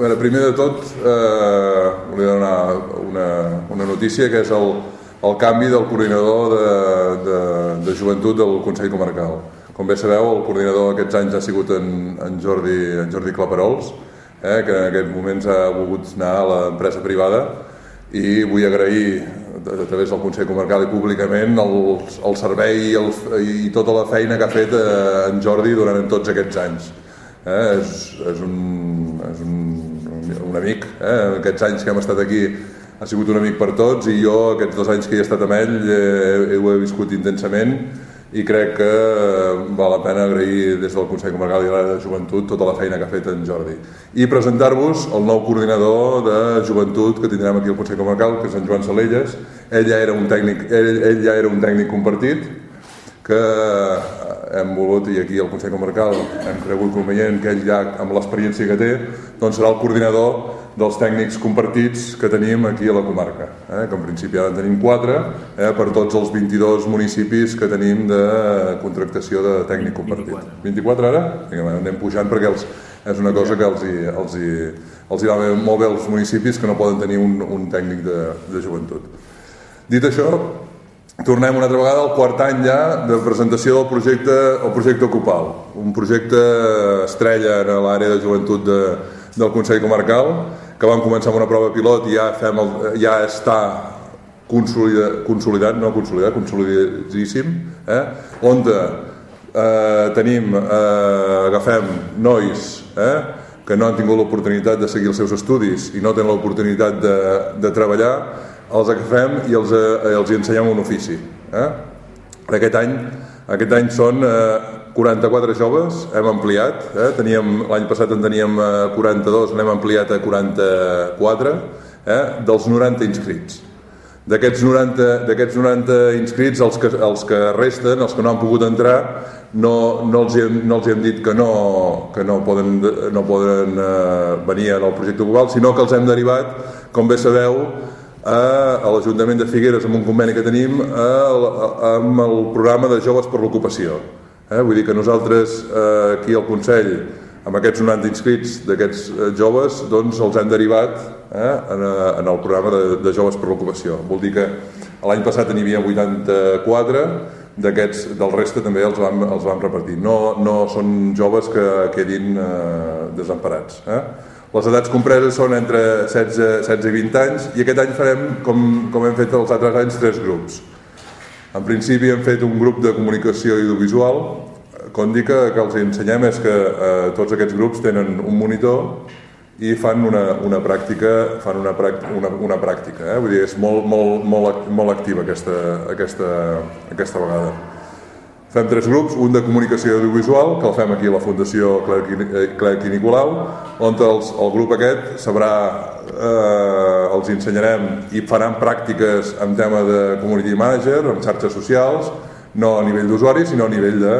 veure, primer de tot, eh, volia donar una, una notícia que és el, el canvi del coordinador de, de, de joventut del Consell Comarcal. Com bé sabeu, el coordinador aquests anys ha sigut en, en, Jordi, en Jordi Claperols, eh, que en aquest moments ha volgut anar a l'empresa privada i vull agrair a través del Consell Comarcal i públicament el, el servei i, el, i tota la feina que ha fet eh, en Jordi durant tots aquests anys. Eh, és, és, un, és un, un amic, eh, aquests anys que hem estat aquí ha sigut un amic per tots i jo aquests dos anys que he estat amb ell eh, ho he viscut intensament i crec que val la pena agrair des del Consell Comarcal i de Joventut tota la feina que ha fet en Jordi. I presentar-vos el nou coordinador de joventut que tindrem aquí al Consell Comarcal, que és en Joan Salelles. Ell ja era un tècnic, ell, ell ja era un tècnic compartit, que hem volgut, i aquí al Consell Comarcal hem cregut convenient que ell ja, amb l'experiència que té, doncs serà el coordinador dels tècnics compartits que tenim aquí a la comarca, eh? que en principi ara en tenim 4 eh? per tots els 22 municipis que tenim de contractació de tècnic compartit. 24, 24 ara? Vinga, anem pujant perquè els, és una cosa que els hi, els hi, els hi va molt bé als municipis que no poden tenir un, un tècnic de, de joventut. Dit això, tornem una altra vegada al quart any ja de presentació del projecte, el projecte Ocupal, un projecte estrella en l'àrea de joventut de, del Consell Comarcal, que vam començar amb una prova pilot i ja, fem el, ja està consolidat, consolidat, no consolidat, consolidadíssim, eh? on eh, tenim, eh, agafem nois eh, que no han tingut l'oportunitat de seguir els seus estudis i no tenen l'oportunitat de, de treballar, els agafem i els, eh, els ensenyem un ofici. Eh? Aquest any, aquest any són eh, 44 joves, hem ampliat, eh? l'any passat en teníem 42, eh, n'hem ampliat a 44, eh? dels 90 inscrits. D'aquests 90, 90 inscrits, els que, els que resten, els que no han pogut entrar, no, no, els, hem, no els hem dit que no, que no poden, no poden eh, venir al projecte global, sinó que els hem derivat, com bé sabeu, a, a l'Ajuntament de Figueres amb un conveni que tenim a, a, amb el programa de joves per l'ocupació Eh? Vull dir que nosaltres eh, aquí al Consell, amb aquests 90 inscrits d'aquests eh, joves, doncs els hem derivat eh, en, en el programa de, de joves per l'ocupació. Vol dir que l'any passat n'hi havia 84, d'aquests del reste també els vam, els vam repartir. No, no són joves que quedin eh, desemparats. Eh? Les edats compreses són entre 16, 16 i 20 anys i aquest any farem, com, com hem fet els altres anys, tres grups. En principi hem fet un grup de comunicació audiovisual, que, que els ensenyem és que eh, tots aquests grups tenen un monitor i fan una, una pràctica, fan una, pràctica, una, una pràctica eh? vull dir, és molt, molt, molt, molt activa aquesta, aquesta, aquesta vegada. Fem tres grups, un de comunicació audiovisual, que el fem aquí a la Fundació Clerc i Nicolau, on els, el grup aquest sabrà eh, els ensenyarem i faran pràctiques en tema de community manager, en xarxes socials, no a nivell d'usuari, sinó a nivell de,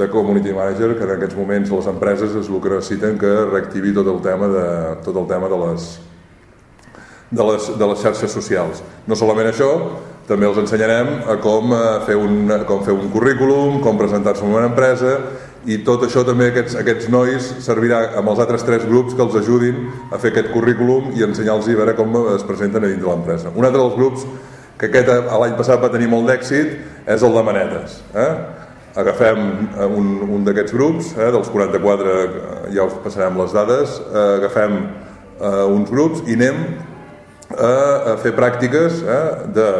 de community manager, que en aquests moments les empreses és el que reactivi tot el tema de, tot el tema de les, de les, de les xarxes socials. No solament això, també els ensenyarem a com eh, fer un, com fer un currículum, com presentar-se en una empresa i tot això també aquests, aquests nois servirà amb els altres tres grups que els ajudin a fer aquest currículum i ensenyar-los a veure com es presenten a dins de l'empresa. Un altre dels grups que aquest l'any passat va tenir molt d'èxit és el de manetes. Eh? Agafem un, un d'aquests grups, eh, dels 44 ja us passarem les dades, eh, agafem eh, uns grups i anem a, a fer pràctiques eh, de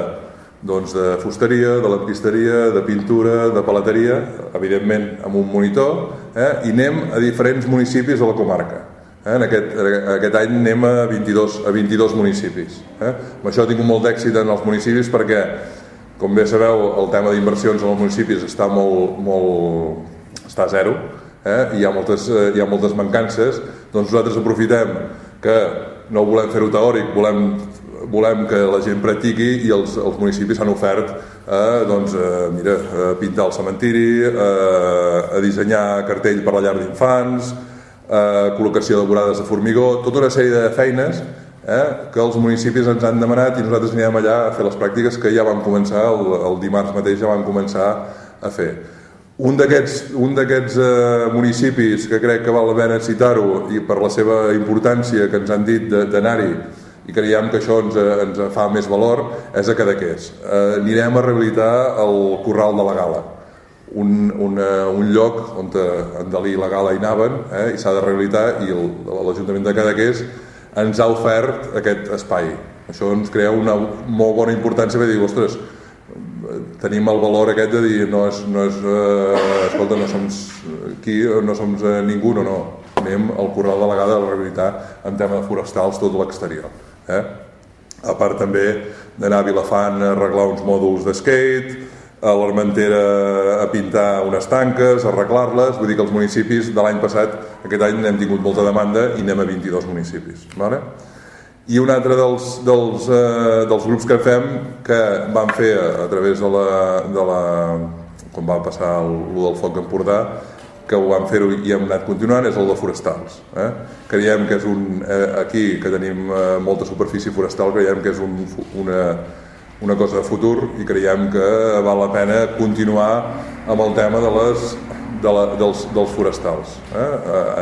doncs, de fusteria, de lampisteria, de pintura, de palateria, evidentment amb un monitor, eh? i anem a diferents municipis de la comarca. Eh? En aquest, aquest any anem a 22, a 22 municipis. Eh? Amb això tinc molt d'èxit en els municipis perquè, com bé sabeu, el tema d'inversions en els municipis està molt, molt, està a zero, eh? I hi ha, moltes, eh, hi ha moltes mancances, doncs nosaltres aprofitem que no volem fer-ho teòric, volem volem que la gent practiqui i els, els municipis s'han ofert a, doncs, a, mira, a pintar el cementiri, a, a dissenyar cartell per la llar d'infants, col·locació de vorades de formigó, tota una sèrie de feines eh, que els municipis ens han demanat i nosaltres anirem allà a fer les pràctiques que ja vam començar, el, el dimarts mateix ja vam començar a fer. Un d'aquests un eh, municipis que crec que val la pena citar-ho i per la seva importància que ens han dit d'anar-hi i creiem que això ens, ens fa més valor és a Cadaqués. Eh, anirem a rehabilitar el Corral de la Gala, un, una, un lloc on en Dalí i la Gala hi anaven eh, i s'ha de rehabilitar i l'Ajuntament de Cadaqués ens ha ofert aquest espai. Això ens crea una molt bona importància per dir, ostres, tenim el valor aquest de dir no és, no és eh, escolta, no som aquí, no som eh, ningú, no, no anem al Corral de Gada a rehabilitar en tema de forestals tot l'exterior eh? a part també d'anar a Vilafant a arreglar uns mòduls de skate a l'Armentera a pintar unes tanques, arreglar-les vull dir que els municipis de l'any passat aquest any hem tingut molta demanda i anem a 22 municipis vale? I un altre dels, dels, eh, dels grups que fem que van fer a, a través de la, de la com va passar el, el del foc d'Empordà que ho vam fer i hem anat continuant és el de forestals eh? creiem que és un eh, aquí que tenim eh, molta superfície forestal creiem que és un, una, una cosa de futur i creiem que val la pena continuar amb el tema de les de la, dels, dels forestals eh?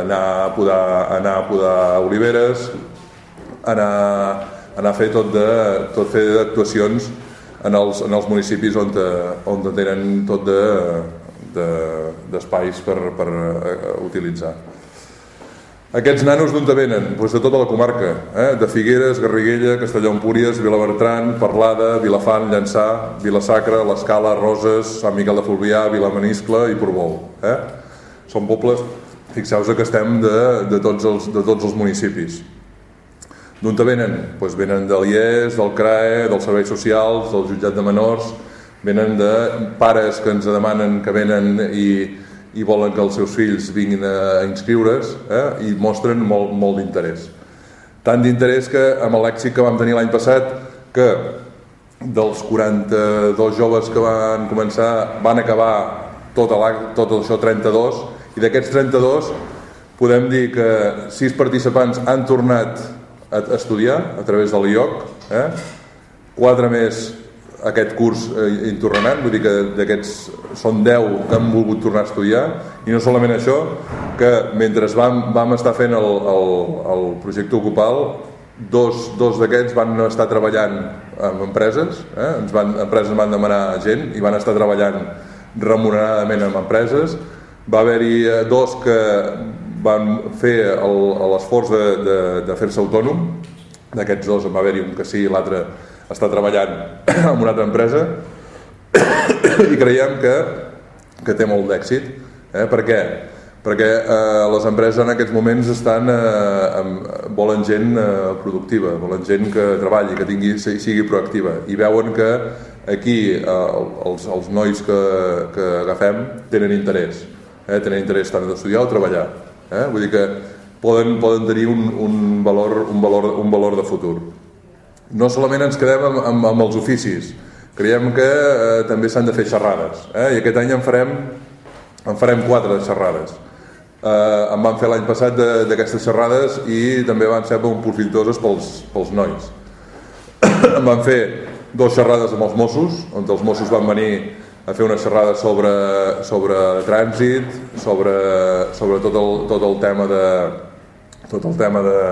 anar, a podar, anar a podar oliveres anar, anar a fer tot, de, tot fer d'actuacions en els, en els municipis on, te, on te tenen tot d'espais de, de, per, per uh, utilitzar. Aquests nanos d'on venen? Pues de tota la comarca, eh? de Figueres, Garriguella, Castelló Empúries, Vilabertran, Parlada, Vilafant, Llançà, Vilasacra, l'Escala, Roses, Sant Miquel de Fulvià, Vilamaniscle i Portbou. Eh? Són pobles, fixeu-vos que estem de, de, tots els, de tots els municipis. D'on venen? Pues venen de l'IES, del CRAE, dels serveis socials, del jutjat de menors, venen de pares que ens demanen que venen i, i volen que els seus fills vinguin a, inscriure's eh? i mostren molt, molt d'interès. Tant d'interès que amb l'èxit que vam tenir l'any passat que dels 42 joves que van començar van acabar tot, tot això 32 i d'aquests 32 podem dir que 6 participants han tornat a, estudiar a través de l'IOC, eh? quatre més aquest curs eh, tornaran, vull dir que d'aquests són 10 que han volgut tornar a estudiar i no solament això, que mentre vam, vam estar fent el, el, el projecte Ocupal dos, dos d'aquests van estar treballant amb empreses, eh? Ens van, empreses van demanar gent i van estar treballant remuneradament amb empreses va haver-hi eh, dos que van fer l'esforç de, de, de fer-se autònom. D'aquests dos en va haver-hi un que sí l'altre està treballant en una altra empresa. I creiem que, que té molt d'èxit eh? per què? perquè eh, les empreses en aquests moments estan eh, amb, volen gent eh, productiva, volen gent que treballi, que tingui, sigui proactiva. I veuen que aquí eh, els, els nois que, que agafem tenen interès eh, tenen interès tant d'estudiar o treballar Eh? Vull dir que poden, poden tenir un, un, valor, un, valor, un valor de futur. No solament ens quedem amb, amb, amb els oficis, creiem que eh, també s'han de fer xerrades. Eh? I aquest any en farem, en farem quatre de xerrades. Eh, en van fer l'any passat d'aquestes xerrades i també van ser molt profitoses pels, pels nois. en van fer dues xerrades amb els Mossos, on els Mossos van venir a fer una xerrada sobre, sobre trànsit, sobre, sobre tot, el, tot el tema de tot el tema de,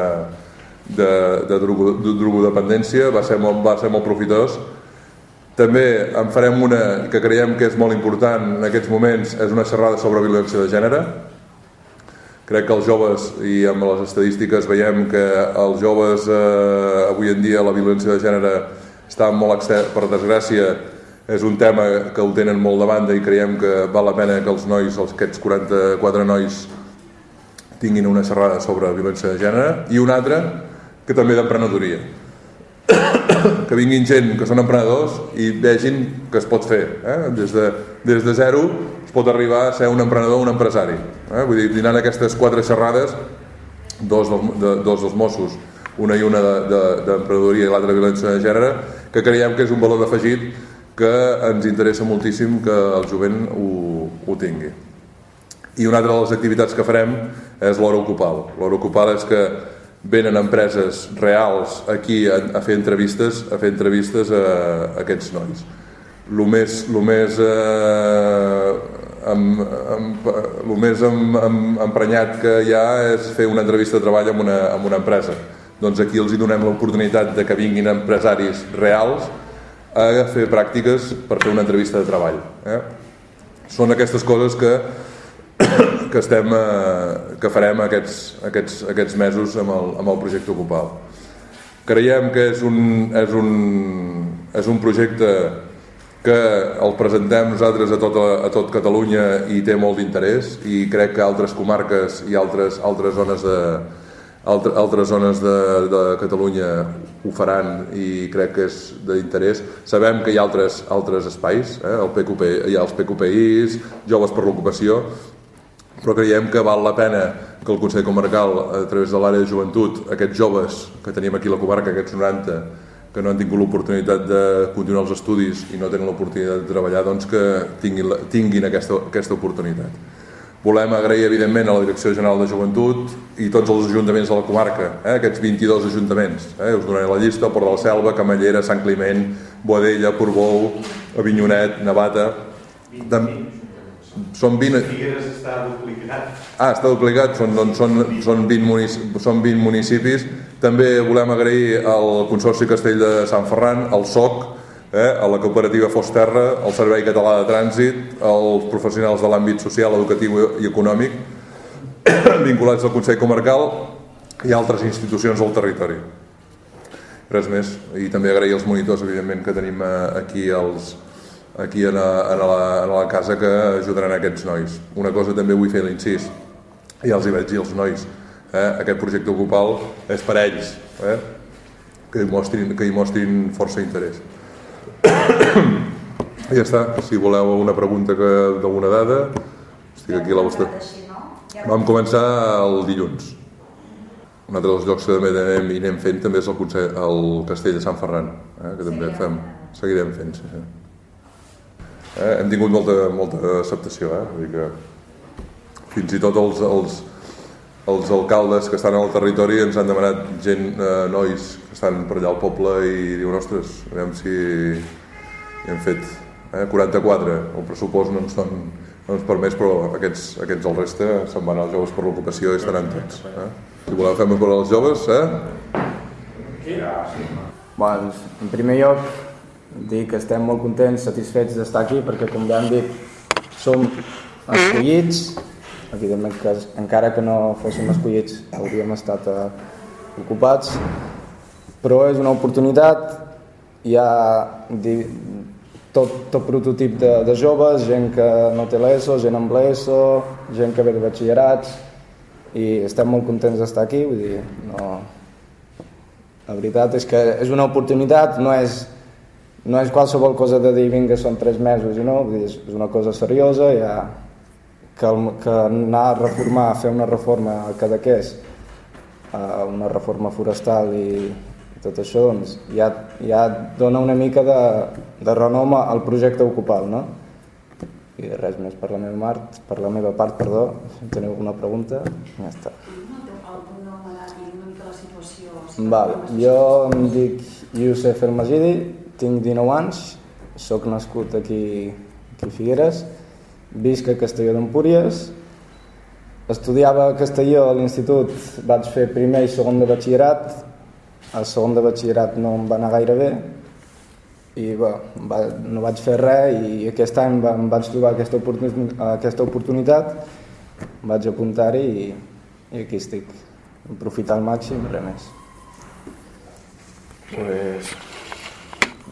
de, de, drogo, de drogodependència. Va ser, molt, va ser molt profitós. També en farem una que creiem que és molt important en aquests moments és una xerrada sobre violència de gènere. Crec que els joves i amb les estadístiques veiem que els joves eh, avui en dia la violència de gènere està molt per desgràcia és un tema que ho tenen molt de banda i creiem que val la pena que els nois, aquests 44 nois tinguin una xerrada sobre violència de gènere i una altra que també d'emprenedoria que vinguin gent que són emprenedors i vegin que es pot fer eh? des, de, des de zero es pot arribar a ser un emprenedor o un empresari eh? vull dir, dinant aquestes quatre xerrades dos, dels, de, dos dels Mossos una i una d'emprenedoria de, de, i l'altra violència de gènere que creiem que és un valor afegit que ens interessa moltíssim que el jovent ho, ho tingui. I una altra de les activitats que farem és l'hora ocupal. L'hora ocupal és que venen empreses reals aquí a, a fer entrevistes a fer entrevistes a, a aquests nois. El més, lo més eh, amb, amb, el més em, em, emprenyat que hi ha és fer una entrevista de treball amb una, amb una empresa. Doncs aquí els hi donem l'oportunitat de que vinguin empresaris reals a fer pràctiques per fer una entrevista de treball. Eh? Són aquestes coses que, que, estem, eh, que farem aquests, aquests, aquests mesos amb el, amb el projecte Ocupal. Creiem que és un, és un, és un projecte que el presentem nosaltres a, tota, a tot Catalunya i té molt d'interès i crec que altres comarques i altres, altres zones de, altre, altres zones de, de Catalunya ho faran i crec que és d'interès. Sabem que hi ha altres, altres espais, eh? el PQP, hi ha els PQPIs, Joves per l'Ocupació, però creiem que val la pena que el Consell Comarcal, a través de l'àrea de joventut, aquests joves que tenim aquí a la comarca, aquests 90, que no han tingut l'oportunitat de continuar els estudis i no tenen l'oportunitat de treballar, doncs que tinguin, tinguin aquesta, aquesta oportunitat. Volem agrair, evidentment, a la Direcció General de Joventut i tots els ajuntaments de la comarca, eh, aquests 22 ajuntaments. Eh, us donaré la llista, Port de la Selva, Camallera, Sant Climent, Boadella, Portbou, Avinyonet, Navata... 20, de... Són 20... Figueres està duplicat. Ah, està duplicat, són, doncs, són, són, 20 municipis, són 20 municipis també volem agrair al Consorci Castell de Sant Ferran, al SOC, eh, a la cooperativa Fosterra, al Servei Català de Trànsit, als professionals de l'àmbit social, educatiu i econòmic, vinculats al Consell Comarcal i altres institucions del territori. Res més. I també agrair als monitors, evidentment, que tenim eh, aquí els, aquí en la, en, la, en la casa que ajudaran aquests nois. Una cosa també vull fer l'incís, i els hi veig dir els nois, eh, aquest projecte Ocupal és per a ells, eh, que, hi mostrin, que hi mostrin força interès. I ja està, si voleu una pregunta d'alguna dada, estic aquí a la vostra. Vam començar el dilluns. Un altre dels llocs que també anem i anem fent també és el, Consell, el Castell de Sant Ferran, eh, que també fem, seguirem fent. Sí, sí. Eh, hem tingut molta, molta acceptació, eh? Vull dir que fins i tot els, els, els alcaldes que estan al territori ens han demanat gent, eh, nois que estan per allà al poble i diuen, ostres, veiem si hem fet eh, 44, el pressupost no ens, don, no ens permès, però aquests, aquests el reste se'n van als joves per l'ocupació i estaran tots. Eh? Si voleu fer per als joves, eh? Bueno, en primer lloc, dir que estem molt contents, satisfets d'estar aquí, perquè com ja hem dit, som escollits, evidentment que encara que no fóssim escollits hauríem estat eh, ocupats però és una oportunitat hi ha tot, tot prototip de, de joves, gent que no té l'ESO, gent amb l'ESO, gent que ve de batxillerats i estem molt contents d'estar aquí, vull dir, no... La veritat és que és una oportunitat, no és, no és qualsevol cosa de dir vinga, són tres mesos, no? vull dir, és una cosa seriosa, ja que, el, que anar a reformar, a fer una reforma a Cadaqués, a una reforma forestal i, tot això, doncs ja, ja dona una mica de, de renom al projecte Ocupal, no? I res més per la meva, part, per la meva part, perdó, si teniu alguna pregunta, ja està. Vale. Jo em dic Youssef El Magidi, tinc 19 anys, sóc nascut aquí, aquí a Figueres, visc a Castelló d'Empúries, estudiava a Castelló a l'institut, vaig fer primer i segon de batxillerat, el segon de batxillerat no em va anar gaire bé, i bé, va, no vaig fer res i aquest any va, em vaig trobar aquesta, oportunitat, aquesta oportunitat, vaig apuntar-hi i, i aquí estic, aprofitar al màxim, res més. Pues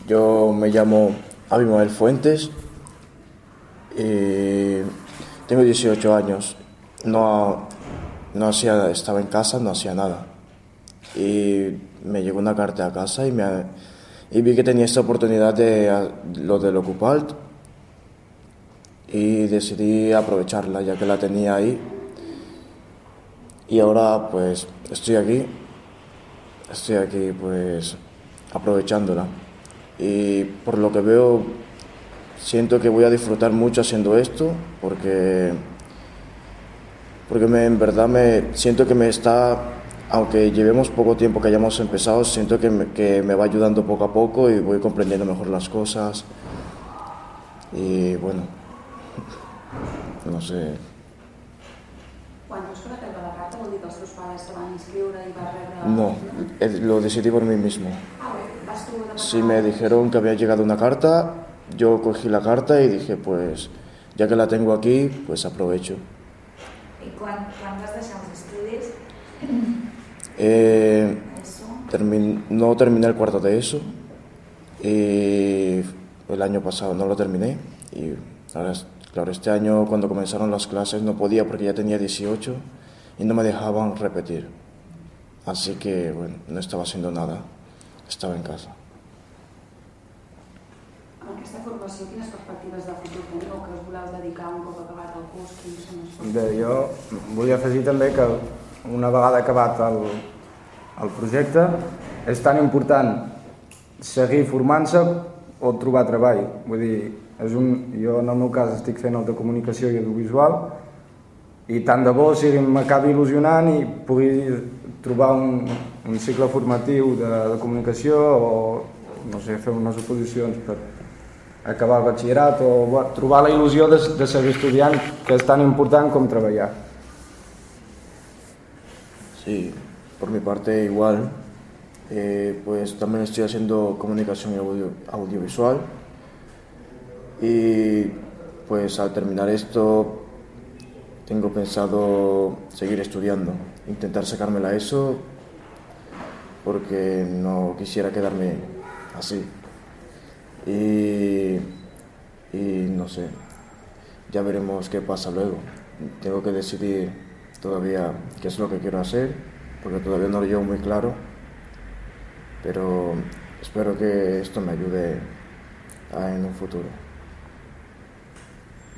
yo me llamo Abimael Fuentes, y tengo 18 años, no, no hacía, estaba en casa, no hacía nada. Y me llegó una carta a casa y, me, y vi que tenía esta oportunidad de lo del Ocupalt y decidí aprovecharla ya que la tenía ahí. Y ahora pues estoy aquí, estoy aquí pues aprovechándola. Y por lo que veo siento que voy a disfrutar mucho haciendo esto porque, porque me, en verdad me siento que me está, aunque llevemos poco tiempo que hayamos empezado, siento que me, que me va ayudando poco a poco y voy comprendiendo mejor las cosas. Y bueno. no sé. Quan la carta vol dir que els teus pares te van inscriure i vas rebre... No, lo decidí por mí mismo. Ah, bé, vas tu Sí, me dijeron que había llegado una carta, yo cogí la carta y dije, pues, ya que la tengo aquí, pues aprovecho. Quan vas deixar els estudis, Eh, termin- no terminé el cuarto de eso y el año pasado no lo terminé y ahora, claro, este año cuando comenzaron las clases no podía porque ya tenía 18 y no me dejaban repetir. Así que, bueno, no estaba haciendo nada, estaba en casa. Formació, quines perspectives de futur teniu? Que us voleu dedicar un cop acabat el curs? Quins són els Bé, jo volia afegir també que una vegada acabat el, el projecte és tan important seguir formant-se o trobar treball. Vull dir, és un, jo en el meu cas estic fent el de comunicació i audiovisual i tant de bo si m'acabi il·lusionant i pugui trobar un, un cicle formatiu de, de comunicació o no sé, fer unes oposicions per acabar el batxillerat o bueno, la il·lusió de, seguir estudiant que és tan important com treballar. Sí, por mi parte igual. Eh, pues también estoy haciendo comunicación audio- audiovisual. Y pues al terminar esto tengo pensado seguir estudiando, intentar sacarme la ESO porque no quisiera quedarme así. Y, y no sé, ya veremos qué pasa luego. Tengo que decidir todavía qué es lo que quiero hacer, porque todavía no lo llevo muy claro, pero espero que esto me ayude en un futuro.